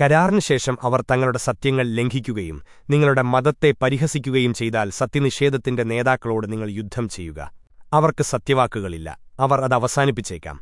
കരാറിന് ശേഷം അവർ തങ്ങളുടെ സത്യങ്ങൾ ലംഘിക്കുകയും നിങ്ങളുടെ മതത്തെ പരിഹസിക്കുകയും ചെയ്താൽ സത്യനിഷേധത്തിന്റെ നേതാക്കളോട് നിങ്ങൾ യുദ്ധം ചെയ്യുക. അവർക്ക് സത്യവാക്കുകളില്ല. അവർ അത് അവസാനിപ്പിച്ചേക്കാം.